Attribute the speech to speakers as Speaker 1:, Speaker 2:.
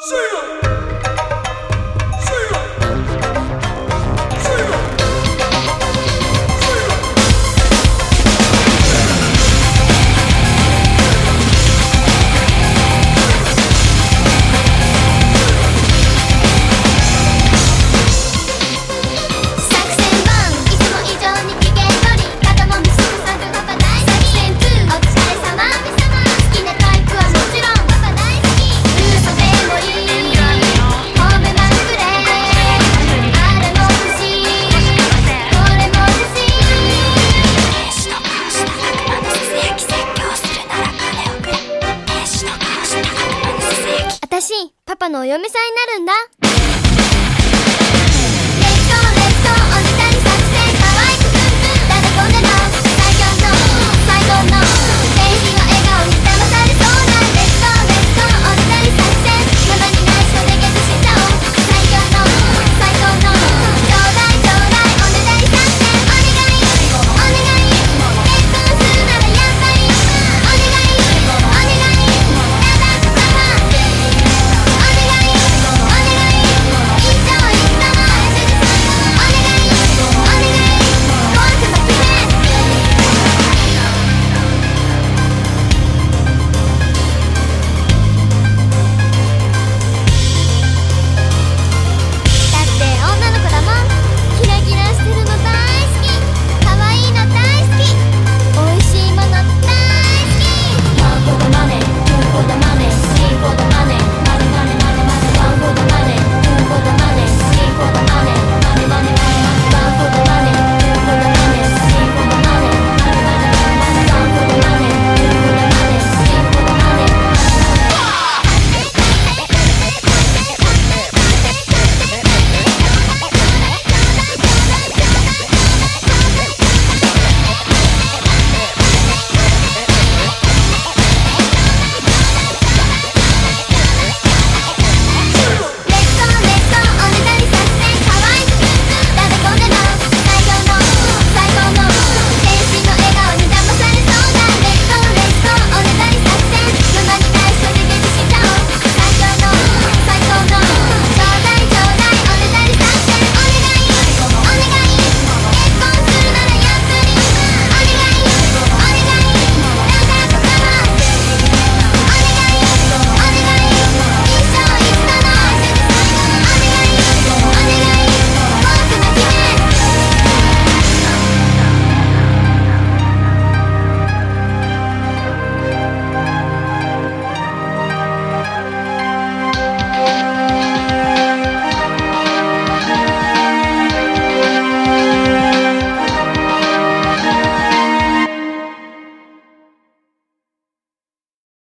Speaker 1: See ya! パのお嫁さんになるんだ。